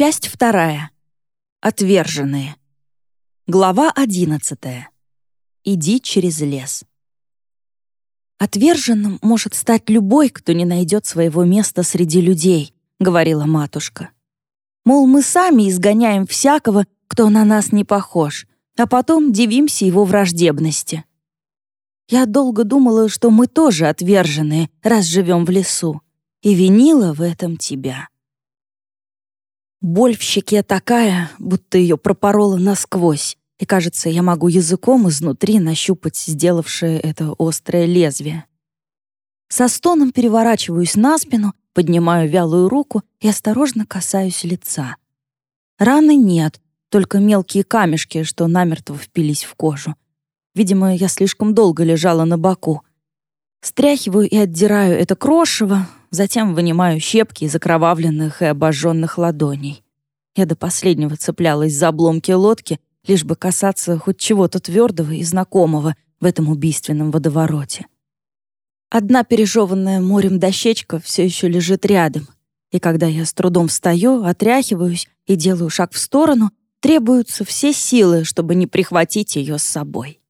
Часть вторая. Отверженные. Глава одиннадцатая. Иди через лес. «Отверженным может стать любой, кто не найдет своего места среди людей», — говорила матушка. «Мол, мы сами изгоняем всякого, кто на нас не похож, а потом дивимся его враждебности. Я долго думала, что мы тоже отверженные, раз живем в лесу, и винила в этом тебя». Боль в щеке такая, будто ее пропорола насквозь, и, кажется, я могу языком изнутри нащупать сделавшее это острое лезвие. Со стоном переворачиваюсь на спину, поднимаю вялую руку и осторожно касаюсь лица. Раны нет, только мелкие камешки, что намертво впились в кожу. Видимо, я слишком долго лежала на боку. Стряхиваю и отдираю это крошево, затем вынимаю щепки из окровавленных и обожженных ладоней. Я до последнего цеплялась за обломки лодки, лишь бы касаться хоть чего-то твердого и знакомого в этом убийственном водовороте. Одна пережеванная морем дощечка все еще лежит рядом, и когда я с трудом встаю, отряхиваюсь и делаю шаг в сторону, требуются все силы, чтобы не прихватить ее с собой.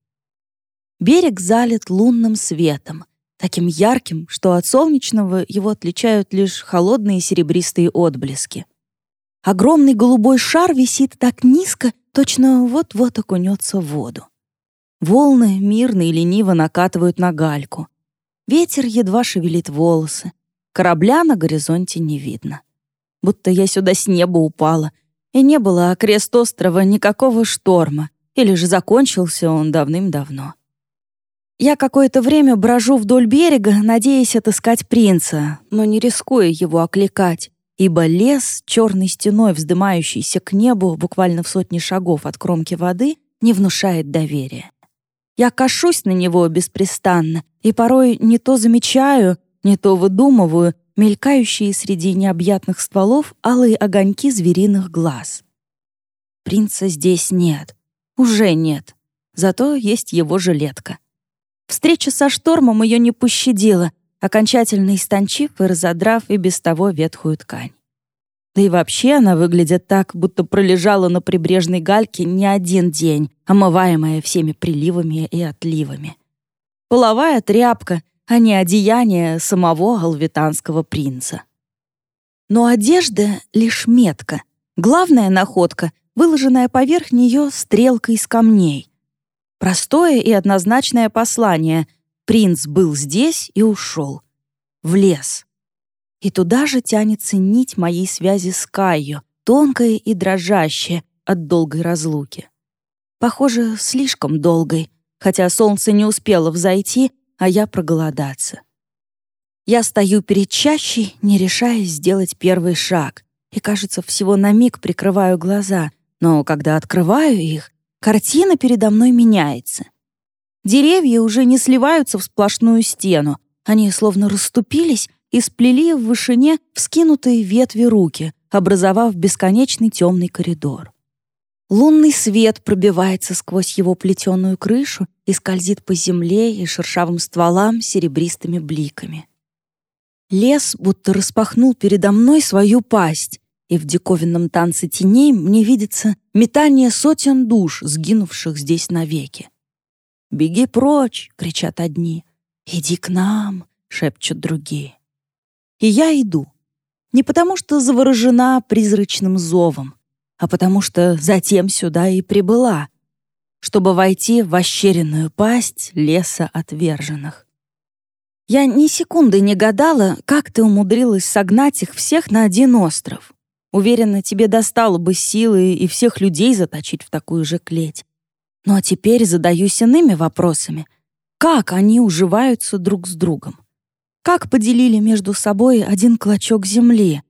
Берег залит лунным светом, таким ярким, что от солнечного его отличают лишь холодные серебристые отблески. Огромный голубой шар висит так низко, точно вот-вот окунется в воду. Волны мирно и лениво накатывают на гальку. Ветер едва шевелит волосы. Корабля на горизонте не видно. Будто я сюда с неба упала, и не было окрест острова никакого шторма, или же закончился он давным-давно. Я какое-то время брожу вдоль берега, надеясь отыскать принца, но не рискуя его окликать, ибо лес, черной стеной вздымающийся к небу буквально в сотни шагов от кромки воды, не внушает доверия. Я кашусь на него беспрестанно и порой не то замечаю, не то выдумываю мелькающие среди необъятных стволов алые огоньки звериных глаз. Принца здесь нет. Уже нет. Зато есть его жилетка. Встреча со штормом ее не пощадила, окончательно истончив и разодрав и без того ветхую ткань. Да и вообще она выглядит так, будто пролежала на прибрежной гальке не один день, омываемая всеми приливами и отливами. Половая тряпка, а не одеяние самого алвитанского принца. Но одежда — лишь метка. Главная находка, выложенная поверх нее стрелка из камней. Простое и однозначное послание. Принц был здесь и ушел. В лес. И туда же тянется нить моей связи с Кайо, тонкая и дрожащая от долгой разлуки. Похоже, слишком долгой, хотя солнце не успело взойти, а я проголодаться. Я стою перед чащей, не решаясь сделать первый шаг, и, кажется, всего на миг прикрываю глаза, но когда открываю их, Картина передо мной меняется. Деревья уже не сливаются в сплошную стену, они словно расступились и сплели в вышине вскинутые ветви руки, образовав бесконечный темный коридор. Лунный свет пробивается сквозь его плетеную крышу и скользит по земле и шершавым стволам серебристыми бликами. Лес будто распахнул передо мной свою пасть, и в диковинном танце теней мне видится метание сотен душ, сгинувших здесь навеки. «Беги прочь!» — кричат одни. «Иди к нам!» — шепчут другие. И я иду. Не потому что заворожена призрачным зовом, а потому что затем сюда и прибыла, чтобы войти в ощеренную пасть леса отверженных. Я ни секунды не гадала, как ты умудрилась согнать их всех на один остров. Уверена, тебе достало бы силы и всех людей заточить в такую же клеть. Ну а теперь задаюсь иными вопросами. Как они уживаются друг с другом? Как поделили между собой один клочок земли?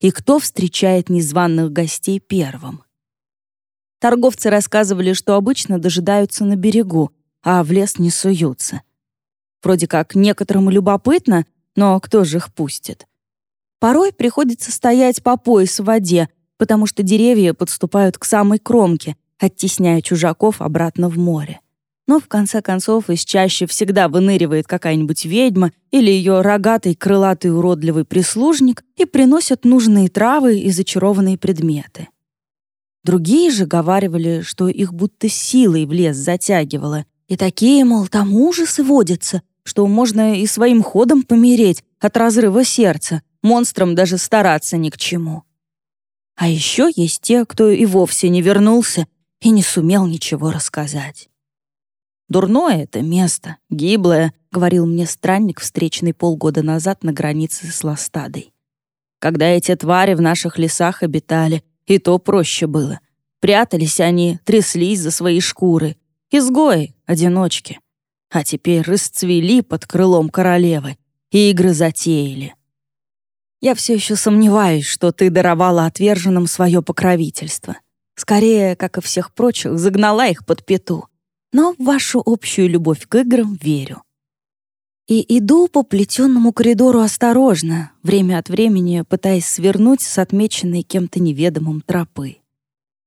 И кто встречает незваных гостей первым? Торговцы рассказывали, что обычно дожидаются на берегу, а в лес не суются. Вроде как некоторым любопытно, но кто же их пустит? Порой приходится стоять по пояс в воде, потому что деревья подступают к самой кромке, оттесняя чужаков обратно в море. но в конце концов из чаще всегда выныривает какая-нибудь ведьма или ее рогатый, крылатый, уродливый прислужник и приносят нужные травы и зачарованные предметы. Другие же говаривали, что их будто силой в лес затягивало, и такие, мол, там ужасы водятся, что можно и своим ходом помереть от разрыва сердца, монстрам даже стараться ни к чему. А еще есть те, кто и вовсе не вернулся и не сумел ничего рассказать. «Дурное это место, гиблое», — говорил мне странник, встречный полгода назад на границе с Ластадой. «Когда эти твари в наших лесах обитали, и то проще было. Прятались они, тряслись за свои шкуры. Изгои, одиночки. А теперь расцвели под крылом королевы и игры затеяли. Я все еще сомневаюсь, что ты даровала отверженным свое покровительство. Скорее, как и всех прочих, загнала их под пету но в вашу общую любовь к играм верю. И иду по плетенному коридору осторожно, время от времени пытаясь свернуть с отмеченной кем-то неведомым тропы.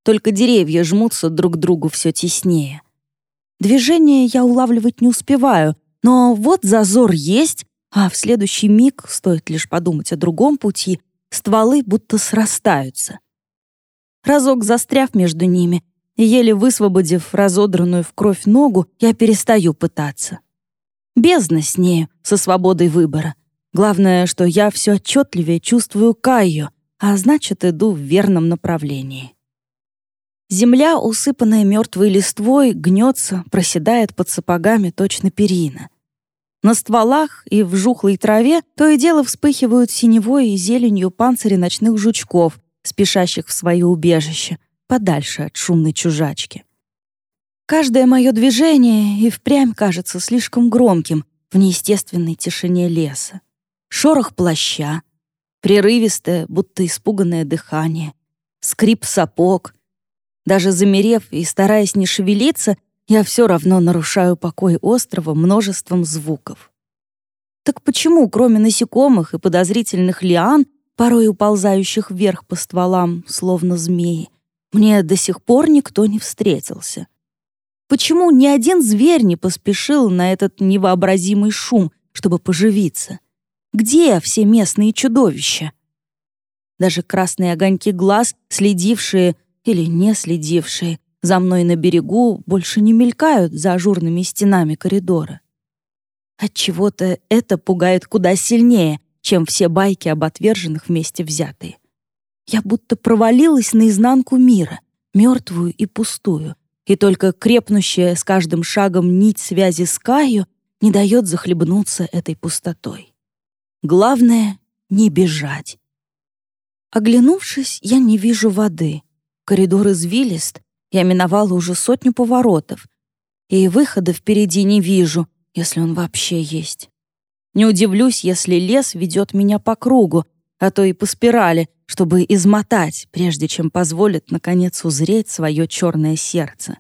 Только деревья жмутся друг к другу все теснее. Движение я улавливать не успеваю, но вот зазор есть, а в следующий миг, стоит лишь подумать о другом пути, стволы будто срастаются. Разок застряв между ними, еле высвободив разодранную в кровь ногу, я перестаю пытаться. Бездна с нею, со свободой выбора. Главное, что я все отчетливее чувствую Кайю, а значит, иду в верном направлении. Земля, усыпанная мертвой листвой, гнется, проседает под сапогами точно перина. На стволах и в жухлой траве то и дело вспыхивают синевой и зеленью панцири ночных жучков, спешащих в свое убежище — подальше от шумной чужачки. Каждое мое движение и впрямь кажется слишком громким в неестественной тишине леса. Шорох плаща, прерывистое, будто испуганное дыхание, скрип сапог. Даже замерев и стараясь не шевелиться, я все равно нарушаю покой острова множеством звуков. Так почему, кроме насекомых и подозрительных лиан, порой уползающих вверх по стволам, словно змеи, мне до сих пор никто не встретился. Почему ни один зверь не поспешил на этот невообразимый шум, чтобы поживиться? Где все местные чудовища? Даже красные огоньки глаз, следившие или не следившие за мной на берегу, больше не мелькают за ажурными стенами коридора. Отчего-то это пугает куда сильнее, чем все байки об отверженных вместе взятые. Я будто провалилась наизнанку мира, мертвую и пустую, и только крепнущая с каждым шагом нить связи с Каю не дает захлебнуться этой пустотой. Главное — не бежать. Оглянувшись, я не вижу воды. Коридор извилист, я миновала уже сотню поворотов, и выхода впереди не вижу, если он вообще есть. Не удивлюсь, если лес ведет меня по кругу, а то и по спирали, чтобы измотать, прежде чем позволит, наконец, узреть свое черное сердце.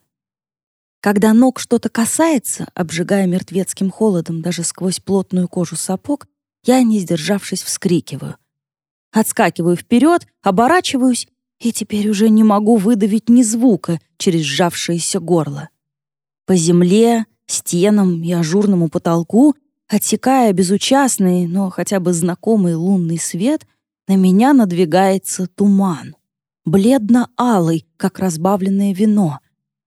Когда ног что-то касается, обжигая мертвецким холодом даже сквозь плотную кожу сапог, я, не сдержавшись, вскрикиваю. Отскакиваю вперед, оборачиваюсь, и теперь уже не могу выдавить ни звука через сжавшееся горло. По земле, стенам и ажурному потолку Отсекая безучастный, но хотя бы знакомый лунный свет, на меня надвигается туман. Бледно-алый, как разбавленное вино.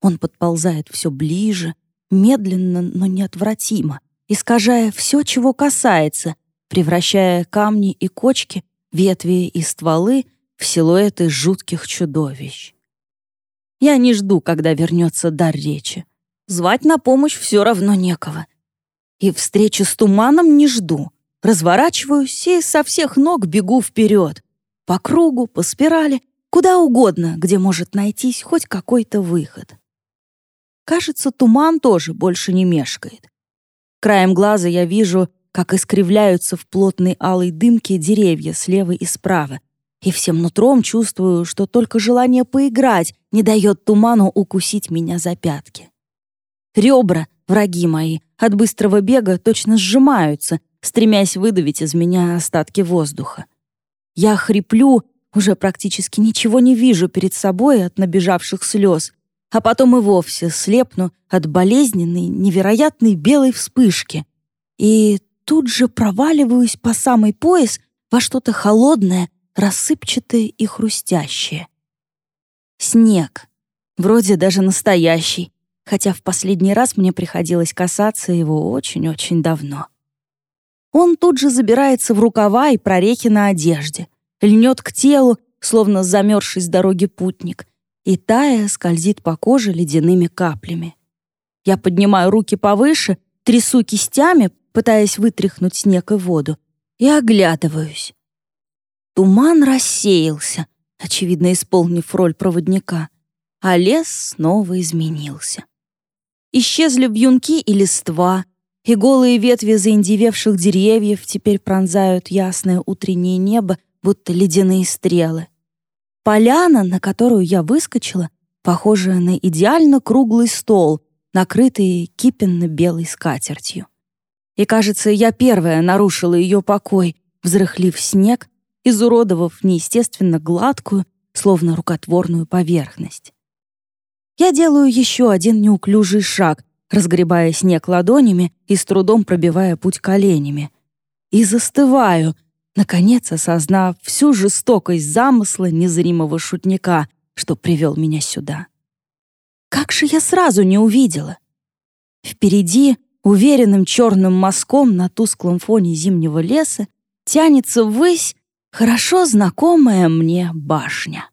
Он подползает все ближе, медленно, но неотвратимо, искажая все, чего касается, превращая камни и кочки, ветви и стволы в силуэты жутких чудовищ. Я не жду, когда вернется дар речи. Звать на помощь все равно некого — и встречи с туманом не жду. Разворачиваюсь и со всех ног бегу вперед. По кругу, по спирали, куда угодно, где может найтись хоть какой-то выход. Кажется, туман тоже больше не мешкает. Краем глаза я вижу, как искривляются в плотной алой дымке деревья слева и справа, и всем нутром чувствую, что только желание поиграть не дает туману укусить меня за пятки. Ребра, враги мои, от быстрого бега точно сжимаются, стремясь выдавить из меня остатки воздуха. Я хриплю, уже практически ничего не вижу перед собой от набежавших слез, а потом и вовсе слепну от болезненной, невероятной белой вспышки. И тут же проваливаюсь по самый пояс во что-то холодное, рассыпчатое и хрустящее. Снег. Вроде даже настоящий, хотя в последний раз мне приходилось касаться его очень-очень давно. Он тут же забирается в рукава и прорехи на одежде, льнет к телу, словно замерзший с дороги путник, и тая скользит по коже ледяными каплями. Я поднимаю руки повыше, трясу кистями, пытаясь вытряхнуть снег и воду, и оглядываюсь. Туман рассеялся, очевидно, исполнив роль проводника, а лес снова изменился. Исчезли вьюнки и листва, и голые ветви заиндевевших деревьев теперь пронзают ясное утреннее небо, будто ледяные стрелы. Поляна, на которую я выскочила, похожая на идеально круглый стол, накрытый кипенно-белой скатертью. И, кажется, я первая нарушила ее покой, взрыхлив снег, изуродовав неестественно гладкую, словно рукотворную поверхность. Я делаю еще один неуклюжий шаг, разгребая снег ладонями и с трудом пробивая путь коленями. И застываю, наконец осознав всю жестокость замысла незримого шутника, что привел меня сюда. Как же я сразу не увидела? Впереди, уверенным черным мазком на тусклом фоне зимнего леса, тянется ввысь хорошо знакомая мне башня.